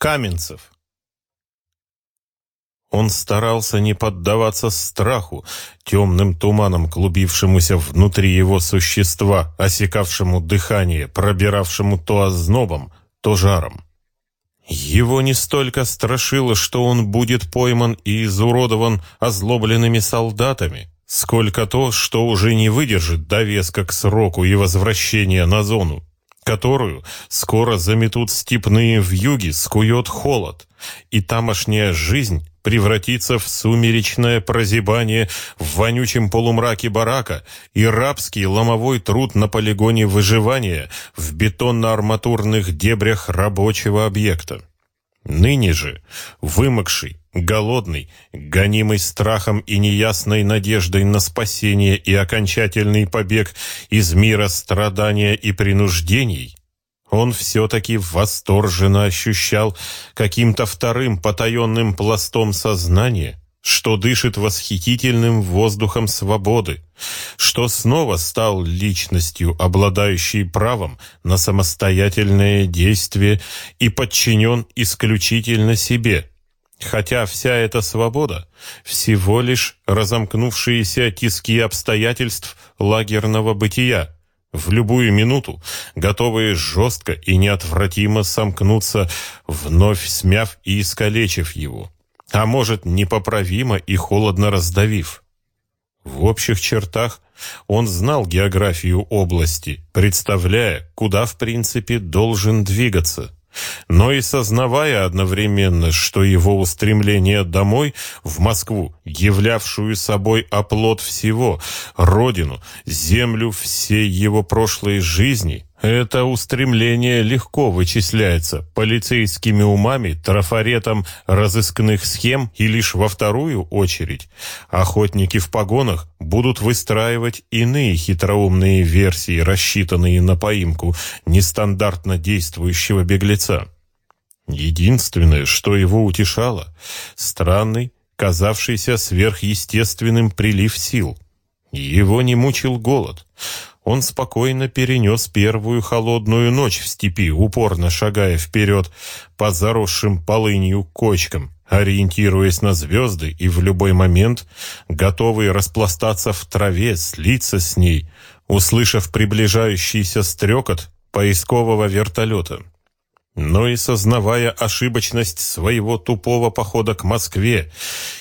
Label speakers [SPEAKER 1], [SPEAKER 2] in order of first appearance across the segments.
[SPEAKER 1] Каменцев. Он старался не поддаваться страху, темным туманом клубившемуся внутри его существа, осекавшему дыхание, пробиравшему то ознобом, то жаром. Его не столько страшило, что он будет пойман и изуродован озлобленными солдатами, сколько то, что уже не выдержит довеска к сроку и возвращения на зону которую скоро заметут степные вьюги, скует холод, и тамошняя жизнь превратится в сумеречное прозябание в вонючем полумраке барака и рабский ломовой труд на полигоне выживания в бетонно-арматурных дебрях рабочего объекта. Ныне же, вымокший, голодный, гонимый страхом и неясной надеждой на спасение и окончательный побег из мира страдания и принуждений, он все-таки восторженно ощущал каким-то вторым потаенным пластом сознания, что дышит восхитительным воздухом свободы, что снова стал личностью, обладающей правом на самостоятельное действие и подчинен исключительно себе. Хотя вся эта свобода — всего лишь разомкнувшиеся тиски обстоятельств лагерного бытия, в любую минуту, готовые жестко и неотвратимо сомкнуться, вновь смяв и искалечив его. А может, непоправимо и холодно раздавив. В общих чертах он знал географию области, представляя, куда в принципе должен двигаться, но и сознавая одновременно, что его устремление домой, в Москву, являвшую собой оплот всего, родину, землю всей его прошлой жизни, это устремление легко вычисляется полицейскими умами, трафаретом разыскных схем и лишь во вторую очередь охотники в погонах будут выстраивать иные хитроумные версии, рассчитанные на поимку нестандартно действующего беглеца. Единственное, что его утешало, странный, казавшийся сверхъестественным прилив сил. Его не мучил голод — он спокойно перенес первую холодную ночь в степи, упорно шагая вперед по заросшим полынью кочкам, ориентируясь на звезды и в любой момент готовый распластаться в траве, слиться с ней, услышав приближающийся стрекот поискового вертолета но и сознавая ошибочность своего тупого похода к Москве,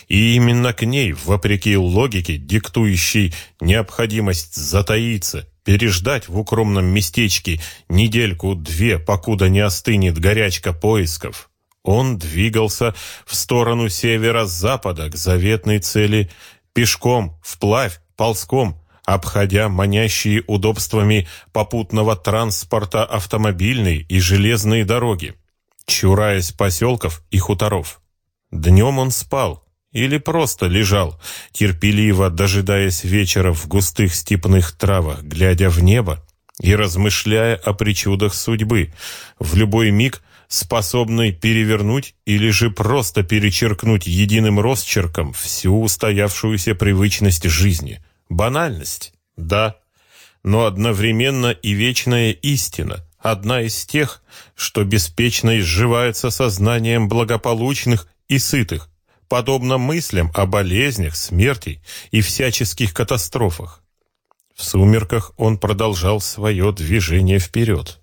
[SPEAKER 1] и именно к ней, вопреки логике, диктующей необходимость затаиться, переждать в укромном местечке недельку-две, покуда не остынет горячка поисков, он двигался в сторону севера-запада к заветной цели пешком, вплавь, ползком, обходя манящие удобствами попутного транспорта автомобильные и железные дороги, чураясь поселков и хуторов. Днем он спал или просто лежал, терпеливо дожидаясь вечера в густых степных травах, глядя в небо и размышляя о причудах судьбы, в любой миг способный перевернуть или же просто перечеркнуть единым росчерком всю устоявшуюся привычность жизни – Банальность? Да. Но одновременно и вечная истина. Одна из тех, что беспечно изживается сознанием благополучных и сытых, подобно мыслям о болезнях, смерти и всяческих катастрофах. В сумерках он продолжал свое движение вперед.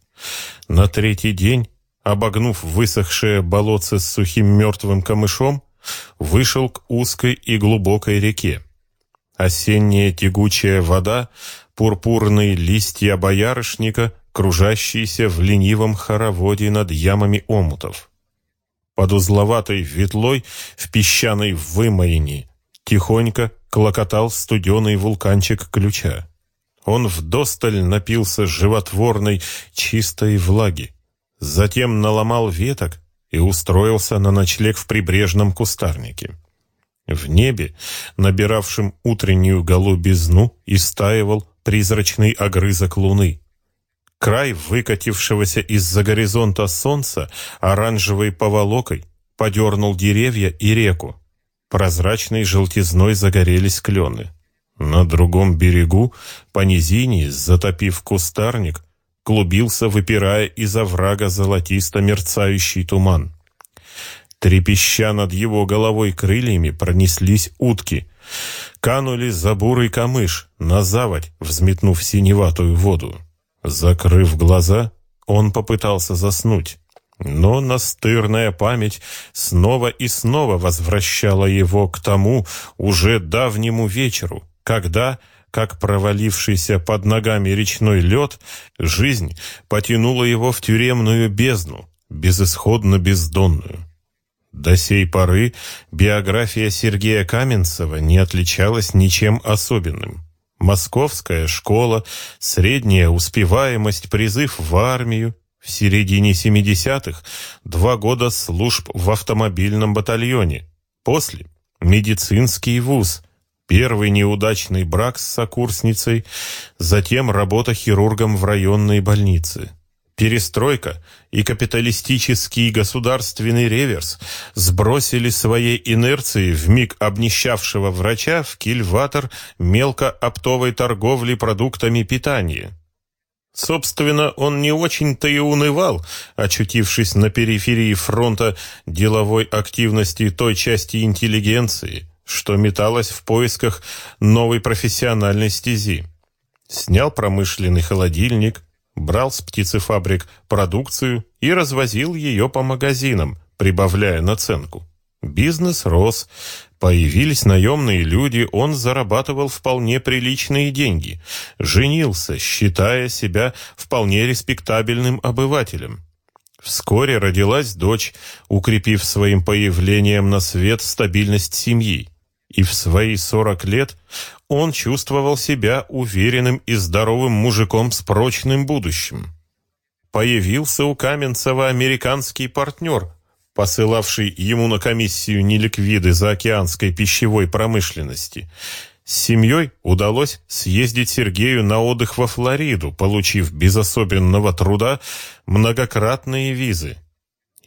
[SPEAKER 1] На третий день, обогнув высохшее болотце с сухим мертвым камышом, вышел к узкой и глубокой реке. Осенняя тягучая вода, пурпурные листья боярышника, кружащиеся в ленивом хороводе над ямами омутов. Под узловатой ветлой в песчаной вымоине тихонько клокотал студеный вулканчик ключа. Он вдосталь напился животворной чистой влаги, затем наломал веток и устроился на ночлег в прибрежном кустарнике. В небе, набиравшем утреннюю голубизну, истаивал призрачный огрызок луны. Край выкатившегося из-за горизонта солнца оранжевой поволокой подернул деревья и реку. Прозрачной желтизной загорелись клены. На другом берегу, по низине, затопив кустарник, клубился, выпирая из оврага золотисто мерцающий туман. Трепеща над его головой крыльями пронеслись утки. Канули за бурый камыш, на заводь, взметнув синеватую воду. Закрыв глаза, он попытался заснуть. Но настырная память снова и снова возвращала его к тому уже давнему вечеру, когда, как провалившийся под ногами речной лед, жизнь потянула его в тюремную бездну, безысходно бездонную. До сей поры биография Сергея Каменцева не отличалась ничем особенным. Московская школа, средняя успеваемость, призыв в армию, в середине 70-х два года служб в автомобильном батальоне. После медицинский вуз, первый неудачный брак с сокурсницей, затем работа хирургом в районной больнице. Перестройка и капиталистический государственный реверс сбросили своей инерции в миг обнищавшего врача в кильватор мелкооптовой торговли продуктами питания. Собственно, он не очень-то и унывал, очутившись на периферии фронта деловой активности той части интеллигенции, что металась в поисках новой профессиональной стези. Снял промышленный холодильник, брал с птицефабрик продукцию и развозил ее по магазинам, прибавляя наценку. Бизнес рос, Появились наемные люди, он зарабатывал вполне приличные деньги, женился, считая себя вполне респектабельным обывателем. Вскоре родилась дочь, укрепив своим появлением на свет стабильность семьи. И в свои 40 лет он чувствовал себя уверенным и здоровым мужиком с прочным будущим. Появился у Каменцева американский партнер, посылавший ему на комиссию неликвиды заокеанской пищевой промышленности. С семьей удалось съездить Сергею на отдых во Флориду, получив без особенного труда многократные визы.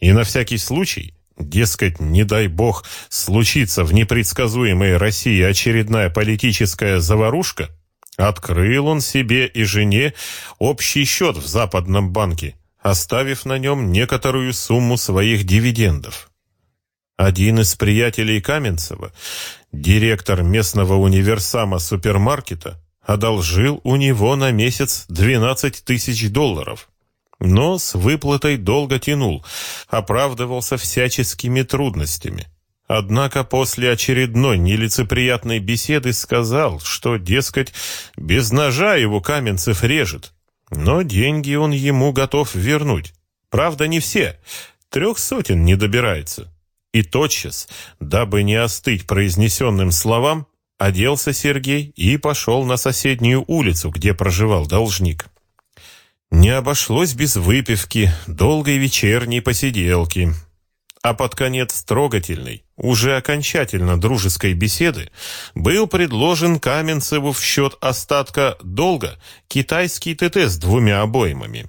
[SPEAKER 1] И на всякий случай, дескать, не дай бог, случится в непредсказуемой России очередная политическая заварушка, открыл он себе и жене общий счет в Западном банке оставив на нем некоторую сумму своих дивидендов. Один из приятелей Каменцева, директор местного универсама супермаркета, одолжил у него на месяц 12 тысяч долларов. Но с выплатой долго тянул, оправдывался всяческими трудностями. Однако после очередной нелицеприятной беседы сказал, что, дескать, без ножа его Каменцев режет, но деньги он ему готов вернуть. Правда, не все. Трех сотен не добирается. И тотчас, дабы не остыть произнесенным словам, оделся Сергей и пошел на соседнюю улицу, где проживал должник. Не обошлось без выпивки, долгой вечерней посиделки а под конец трогательной, уже окончательно дружеской беседы был предложен Каменцеву в счет остатка долга китайский ТТ с двумя обоймами.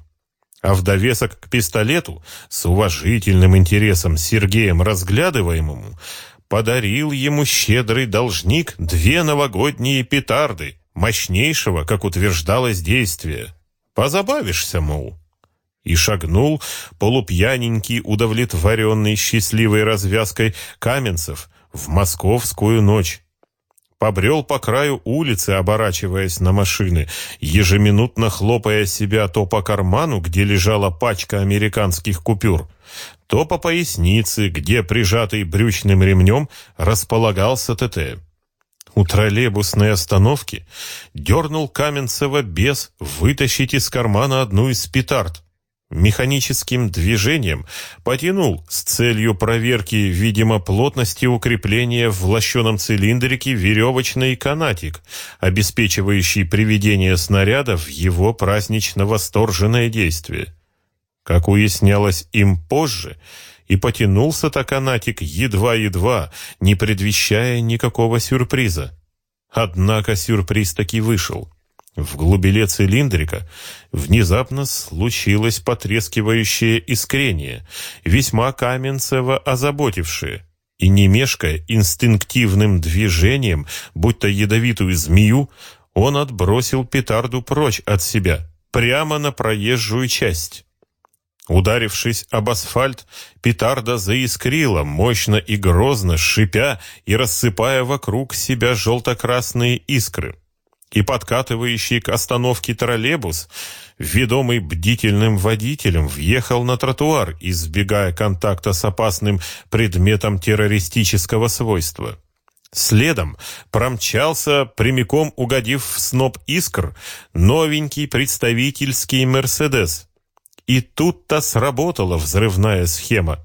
[SPEAKER 1] А в довесок к пистолету, с уважительным интересом Сергеем разглядываемому, подарил ему щедрый должник две новогодние петарды, мощнейшего, как утверждалось, действия. Позабавишься, мол и шагнул полупьяненький, удовлетворенный счастливой развязкой Каменцев в московскую ночь. Побрел по краю улицы, оборачиваясь на машины, ежеминутно хлопая себя то по карману, где лежала пачка американских купюр, то по пояснице, где, прижатый брючным ремнем, располагался ТТ. У троллейбусной остановки дернул Каменцева бес вытащить из кармана одну из петард механическим движением потянул с целью проверки, видимо, плотности укрепления в лощеном цилиндрике веревочный канатик, обеспечивающий приведение снаряда в его празднично-восторженное действие. Как уяснялось им позже, и потянулся-то канатик едва-едва, не предвещая никакого сюрприза. Однако сюрприз таки вышел. В глубине цилиндрика внезапно случилось потрескивающее искрение, весьма Каменцева озаботившее, и не мешкая инстинктивным движением, будто ядовитую змею, он отбросил петарду прочь от себя, прямо на проезжую часть. Ударившись об асфальт, петарда заискрила, мощно и грозно, шипя и рассыпая вокруг себя желто-красные искры. И подкатывающий к остановке троллейбус, ведомый бдительным водителем, въехал на тротуар, избегая контакта с опасным предметом террористического свойства. Следом промчался, прямиком угодив в сноп искр, новенький представительский «Мерседес», и тут-то сработала взрывная схема.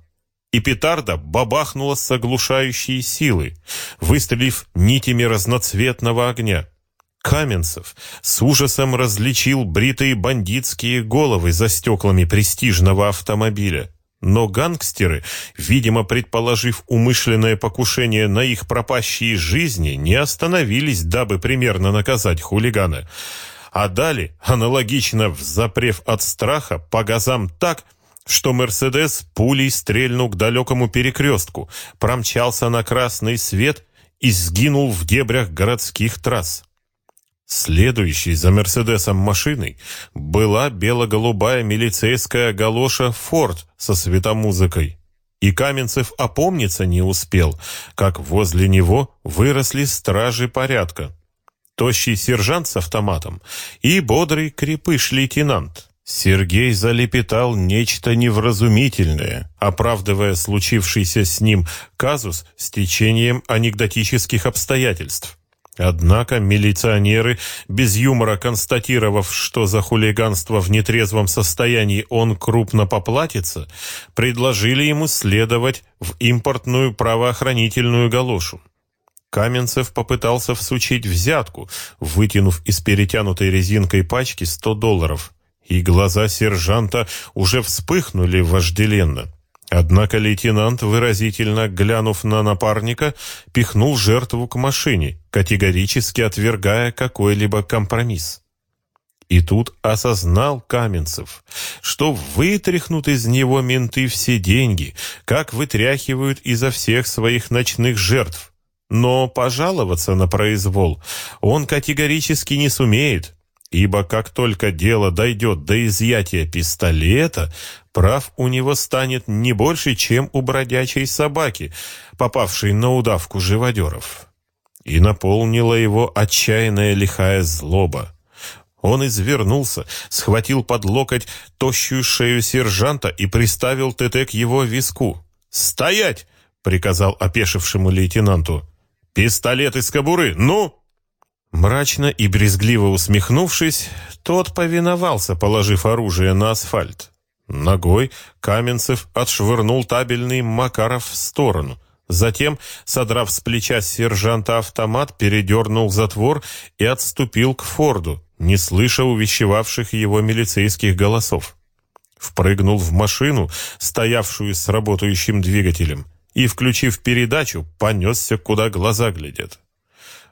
[SPEAKER 1] И петарда бабахнула с оглушающей силы, выстрелив нитями разноцветного огня. Каменцев с ужасом различил бритые бандитские головы за стеклами престижного автомобиля. Но гангстеры, видимо, предположив умышленное покушение на их пропащие жизни, не остановились, дабы примерно наказать хулигана а дали, аналогично взапрев от страха, по газам так, что «Мерседес» пулей стрельнул к далекому перекрестку, промчался на красный свет и сгинул в дебрях городских трасс. Следующей за «Мерседесом» машиной была бело-голубая милицейская галоша «Форд» со светомузыкой. И Каменцев опомниться не успел, как возле него выросли стражи порядка тощий сержант с автоматом и бодрый крепыш-лейтенант. Сергей залепетал нечто невразумительное, оправдывая случившийся с ним казус с течением анекдотических обстоятельств. Однако милиционеры, без юмора констатировав, что за хулиганство в нетрезвом состоянии он крупно поплатится, предложили ему следовать в импортную правоохранительную галошу. Каменцев попытался всучить взятку, вытянув из перетянутой резинкой пачки 100 долларов, и глаза сержанта уже вспыхнули вожделенно. Однако лейтенант, выразительно глянув на напарника, пихнул жертву к машине, категорически отвергая какой-либо компромисс. И тут осознал Каменцев, что вытряхнут из него менты все деньги, как вытряхивают изо всех своих ночных жертв, но пожаловаться на произвол он категорически не сумеет, ибо как только дело дойдет до изъятия пистолета, прав у него станет не больше, чем у бродячей собаки, попавшей на удавку живодеров. И наполнила его отчаянная лихая злоба. Он извернулся, схватил под локоть тощую шею сержанта и приставил ТТ к его виску. «Стоять!» — приказал опешившему лейтенанту. «Пистолет из кобуры, ну!» Мрачно и брезгливо усмехнувшись, тот повиновался, положив оружие на асфальт. Ногой Каменцев отшвырнул табельный Макаров в сторону. Затем, содрав с плеча сержанта автомат, передернул затвор и отступил к Форду, не слыша увещевавших его милицейских голосов. Впрыгнул в машину, стоявшую с работающим двигателем и, включив передачу, понесся, куда глаза глядят.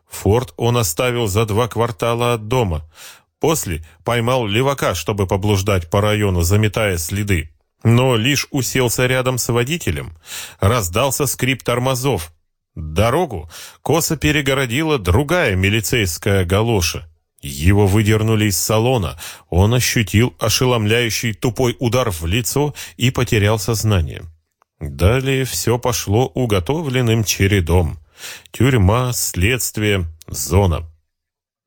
[SPEAKER 1] Форд он оставил за два квартала от дома. После поймал левака, чтобы поблуждать по району, заметая следы. Но лишь уселся рядом с водителем. Раздался скрип тормозов. Дорогу косо перегородила другая милицейская галоша. Его выдернули из салона. Он ощутил ошеломляющий тупой удар в лицо и потерял сознание. Далее все пошло уготовленным чередом. Тюрьма, следствие, зона.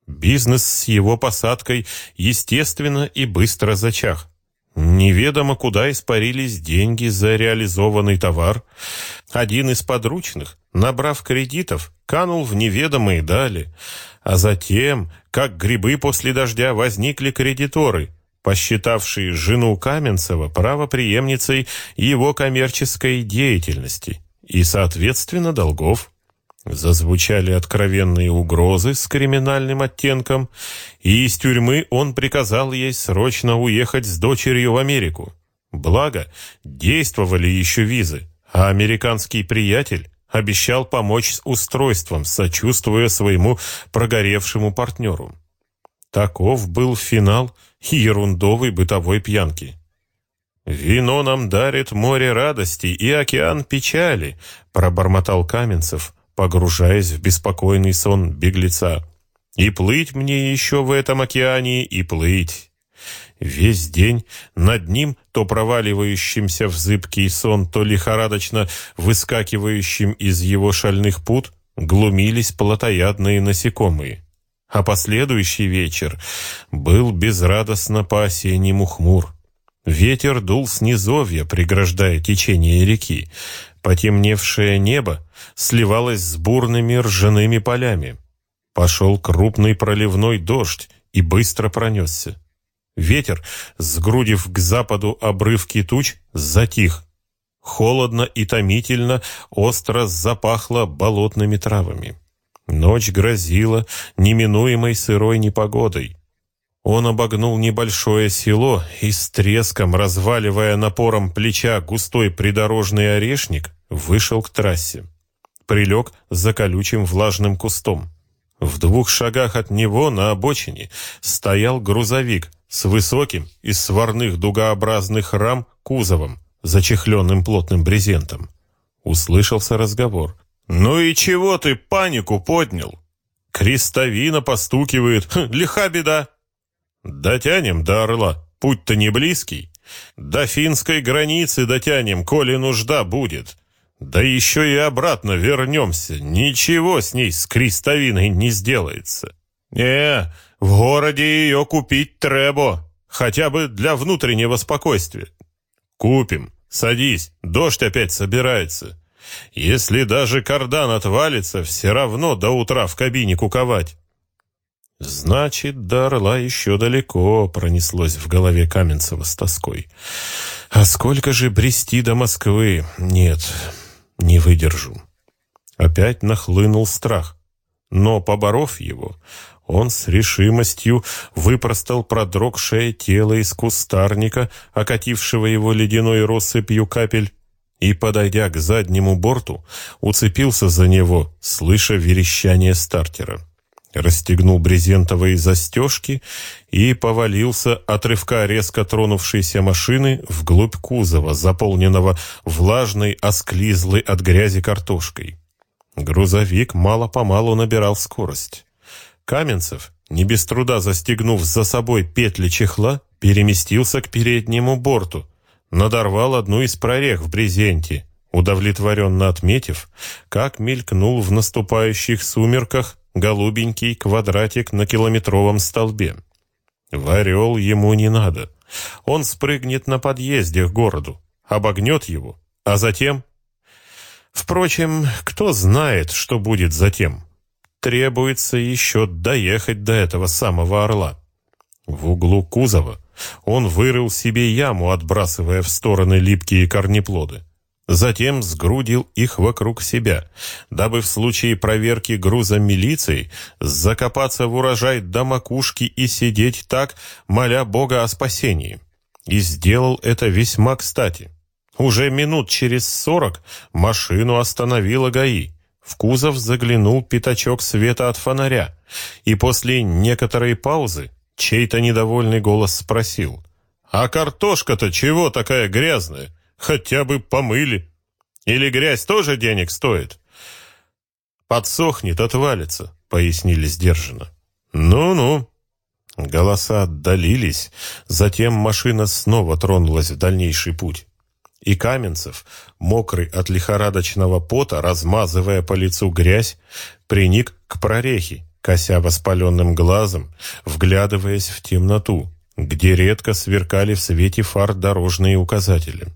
[SPEAKER 1] Бизнес с его посадкой естественно и быстро зачах. Неведомо куда испарились деньги за реализованный товар. Один из подручных, набрав кредитов, канул в неведомые дали. А затем, как грибы после дождя, возникли кредиторы, посчитавший жену Каменцева правопреемницей его коммерческой деятельности и, соответственно, долгов. Зазвучали откровенные угрозы с криминальным оттенком, и из тюрьмы он приказал ей срочно уехать с дочерью в Америку. Благо, действовали еще визы, а американский приятель обещал помочь с устройством, сочувствуя своему прогоревшему партнеру. Таков был финал ерундовой бытовой пьянки. «Вино нам дарит море радости и океан печали», — пробормотал Каменцев, погружаясь в беспокойный сон беглеца. «И плыть мне еще в этом океане, и плыть. Весь день над ним, то проваливающимся в зыбкий сон, то лихорадочно выскакивающим из его шальных пут, глумились плотоядные насекомые. А последующий вечер был безрадостно по-осеннему хмур. Ветер дул с низовья, преграждая течение реки. Потемневшее небо сливалось с бурными ржаными полями. Пошел крупный проливной дождь и быстро пронесся. Ветер, сгрудив к западу обрывки туч, затих. Холодно и томительно, остро запахло болотными травами. Ночь грозила неминуемой сырой непогодой. Он обогнул небольшое село и с треском, разваливая напором плеча густой придорожный орешник, вышел к трассе. Прилег за колючим влажным кустом. В двух шагах от него на обочине стоял грузовик с высоким из сварных дугообразных рам кузовом, зачехленным плотным брезентом. Услышался разговор. «Ну и чего ты панику поднял? Крестовина постукивает, хм, лиха беда!» «Дотянем до Орла, путь-то не близкий. До финской границы дотянем, коли нужда будет. Да еще и обратно вернемся, ничего с ней, с крестовиной, не сделается. Не, в городе ее купить требо, хотя бы для внутреннего спокойствия. Купим, садись, дождь опять собирается». Если даже кардан отвалится, все равно до утра в кабине куковать. Значит, до Орла еще далеко, пронеслось в голове Каменцева с тоской. А сколько же брести до Москвы? Нет, не выдержу. Опять нахлынул страх. Но, поборов его, он с решимостью выпростал продрогшее тело из кустарника, окатившего его ледяной россыпью капель, и, подойдя к заднему борту, уцепился за него, слыша верещание стартера. Расстегнул брезентовые застежки и повалился от рывка резко тронувшейся машины вглубь кузова, заполненного влажной, осклизлой от грязи картошкой. Грузовик мало-помалу набирал скорость. Каменцев, не без труда застегнув за собой петли чехла, переместился к переднему борту, надорвал одну из прорех в брезенте, удовлетворенно отметив, как мелькнул в наступающих сумерках голубенький квадратик на километровом столбе. В «Орел» ему не надо. Он спрыгнет на подъезде к городу, обогнет его, а затем... Впрочем, кто знает, что будет затем. Требуется еще доехать до этого самого «Орла». В углу кузова он вырыл себе яму, отбрасывая в стороны липкие корнеплоды. Затем сгрудил их вокруг себя, дабы в случае проверки груза милиции закопаться в урожай до макушки и сидеть так, моля Бога о спасении. И сделал это весьма кстати. Уже минут через сорок машину остановила ГАИ. В кузов заглянул пятачок света от фонаря, и после некоторой паузы Чей-то недовольный голос спросил. «А картошка-то чего такая грязная? Хотя бы помыли. Или грязь тоже денег стоит?» «Подсохнет, отвалится», — пояснили сдержанно. «Ну-ну». Голоса отдалились, затем машина снова тронулась в дальнейший путь. И Каменцев, мокрый от лихорадочного пота, размазывая по лицу грязь, приник к прорехе, кося воспаленным глазом, вглядываясь в темноту, где редко сверкали в свете фар дорожные указатели.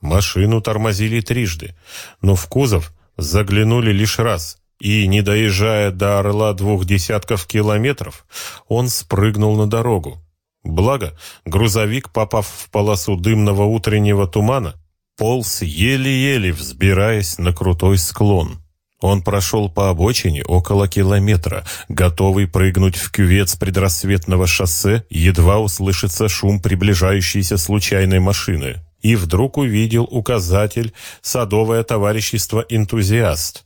[SPEAKER 1] Машину тормозили трижды, но в кузов заглянули лишь раз, и, не доезжая до Орла двух десятков километров, он спрыгнул на дорогу. Благо, грузовик, попав в полосу дымного утреннего тумана, полз еле-еле, взбираясь на крутой склон. Он прошел по обочине около километра, готовый прыгнуть в кювет с предрассветного шоссе, едва услышится шум приближающейся случайной машины. И вдруг увидел указатель «Садовое товарищество «Энтузиаст».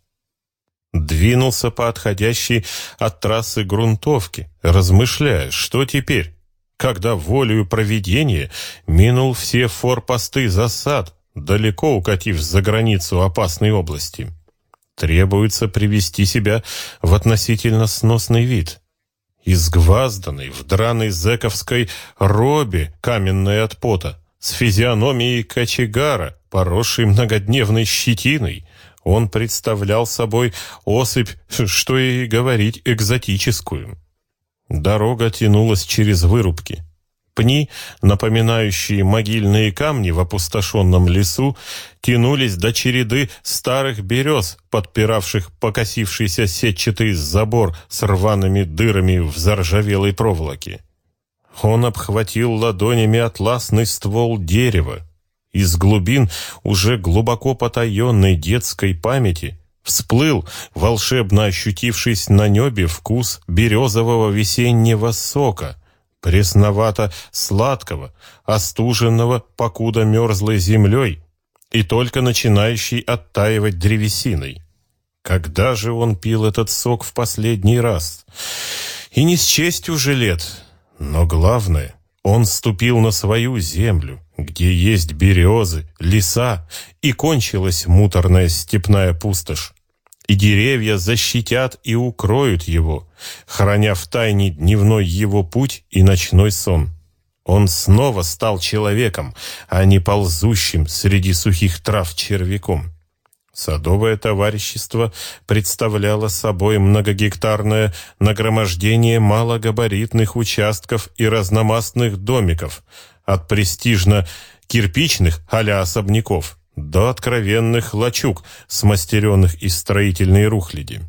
[SPEAKER 1] Двинулся по отходящей от трассы грунтовки, размышляя, что теперь, когда волею проведения минул все форпосты засад, далеко укатив за границу опасной области. Требуется привести себя в относительно сносный вид. изгвазданный в драной зэковской робе, каменной от пота, с физиономией кочегара, поросшей многодневной щетиной, он представлял собой особь, что и говорить, экзотическую. Дорога тянулась через вырубки. Пни, напоминающие могильные камни в опустошенном лесу, тянулись до череды старых берез, подпиравших покосившийся сетчатый забор с рваными дырами в заржавелой проволоке. Он обхватил ладонями атласный ствол дерева. Из глубин уже глубоко потаенной детской памяти всплыл, волшебно ощутившись на небе, вкус березового весеннего сока, пресновато-сладкого, остуженного, покуда мерзлой землей и только начинающий оттаивать древесиной. Когда же он пил этот сок в последний раз? И не с честью же лет, но главное, он ступил на свою землю, где есть березы, леса, и кончилась муторная степная пустошь. И деревья защитят и укроют его, храня в тайне дневной его путь и ночной сон. Он снова стал человеком, а не ползущим среди сухих трав червяком. Садовое товарищество представляло собой многогектарное нагромождение малогабаритных участков и разномастных домиков, от престижно-кирпичных а особняков до откровенных лачуг, смастеренных из строительной рухляди.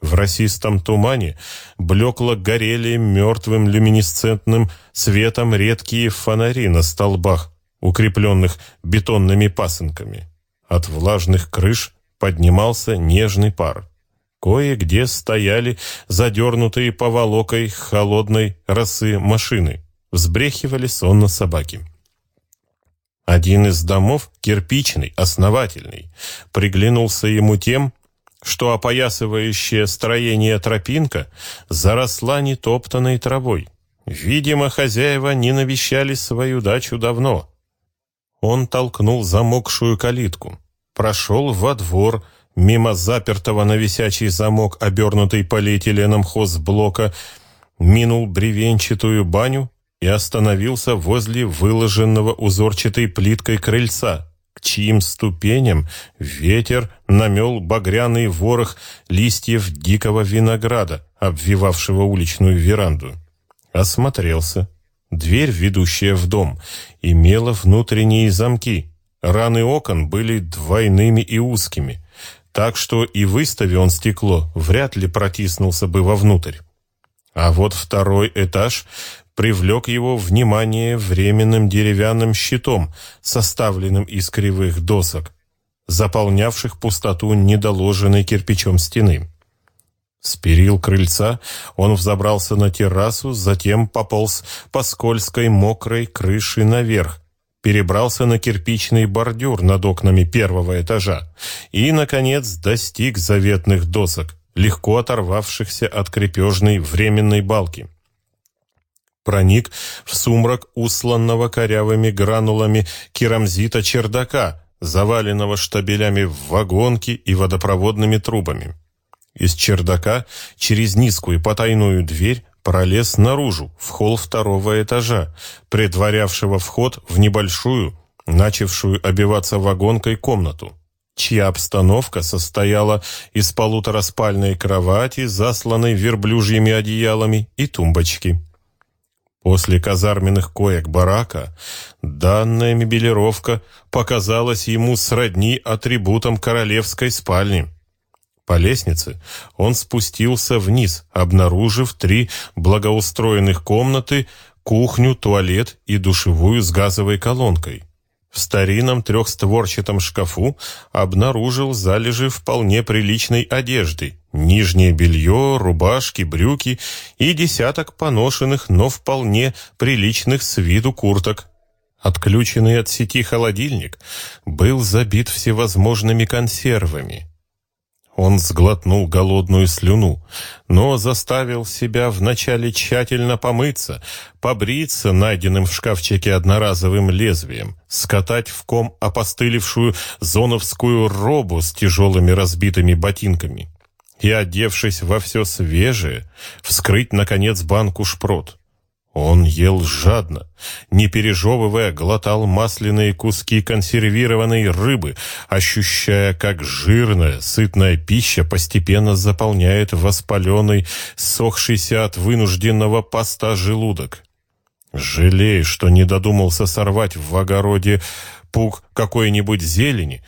[SPEAKER 1] В расистом тумане блекло горели мертвым люминесцентным светом редкие фонари на столбах, укрепленных бетонными пасынками. От влажных крыш поднимался нежный пар. Кое-где стояли задернутые поволокой холодной росы машины. Взбрехивали сонно собаки. Один из домов, кирпичный, основательный, приглянулся ему тем, что опоясывающее строение тропинка заросла нетоптанной травой. Видимо, хозяева не навещали свою дачу давно. Он толкнул замокшую калитку, прошел во двор, мимо запертого на висячий замок, обернутый полиэтиленом хозблока, минул бревенчатую баню и остановился возле выложенного узорчатой плиткой крыльца, к чьим ступеням ветер намел багряный ворох листьев дикого винограда, обвивавшего уличную веранду. Осмотрелся. Дверь, ведущая в дом, имела внутренние замки. Раны окон были двойными и узкими, так что и выстави он стекло, вряд ли протиснулся бы вовнутрь. А вот второй этаж привлек его внимание временным деревянным щитом, составленным из кривых досок, заполнявших пустоту недоложенной кирпичом стены. С перил крыльца он взобрался на террасу, затем пополз по скользкой мокрой крыше наверх, перебрался на кирпичный бордюр над окнами первого этажа и, наконец, достиг заветных досок, легко оторвавшихся от крепежной временной балки. Проник в сумрак усланного корявыми гранулами керамзита чердака, заваленного штабелями вагонки и водопроводными трубами. Из чердака через низкую потайную дверь пролез наружу, в холл второго этажа, предварявшего вход в небольшую, начавшую обиваться вагонкой комнату, чья обстановка состояла из полутораспальной кровати, засланной верблюжьими одеялами и тумбочки. После казарменных коек барака данная мебелировка показалась ему сродни атрибутам королевской спальни. По лестнице он спустился вниз, обнаружив три благоустроенных комнаты, кухню, туалет и душевую с газовой колонкой. В старинном трехстворчатом шкафу обнаружил залежи вполне приличной одежды, нижнее белье, рубашки, брюки и десяток поношенных, но вполне приличных с виду курток. Отключенный от сети холодильник был забит всевозможными консервами. Он сглотнул голодную слюну, но заставил себя вначале тщательно помыться, побриться найденным в шкафчике одноразовым лезвием, скатать в ком опостылевшую зоновскую робу с тяжелыми разбитыми ботинками. и, одевшись во все свежее, вскрыть, наконец, банку шпрот. Он ел жадно, не пережевывая, глотал масляные куски консервированной рыбы, ощущая, как жирная, сытная пища постепенно заполняет воспаленный, сохшийся от вынужденного поста желудок. Жалея, что не додумался сорвать в огороде пук какой-нибудь зелени,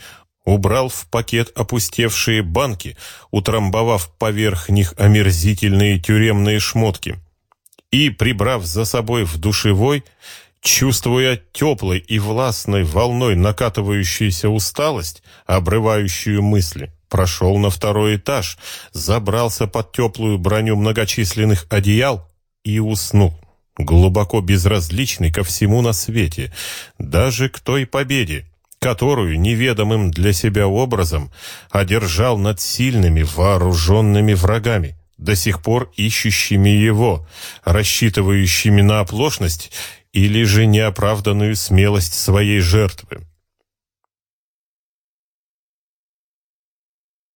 [SPEAKER 1] убрал в пакет опустевшие банки, утрамбовав поверх них омерзительные тюремные шмотки — и, прибрав за собой в душевой, чувствуя теплой и властной волной накатывающуюся усталость, обрывающую мысли, прошел на второй этаж, забрался под теплую броню многочисленных одеял и уснул, глубоко безразличный ко всему на свете, даже к той победе, которую неведомым для себя образом одержал над сильными вооруженными врагами до сих пор ищущими его, рассчитывающими на оплошность или же неоправданную смелость своей жертвы.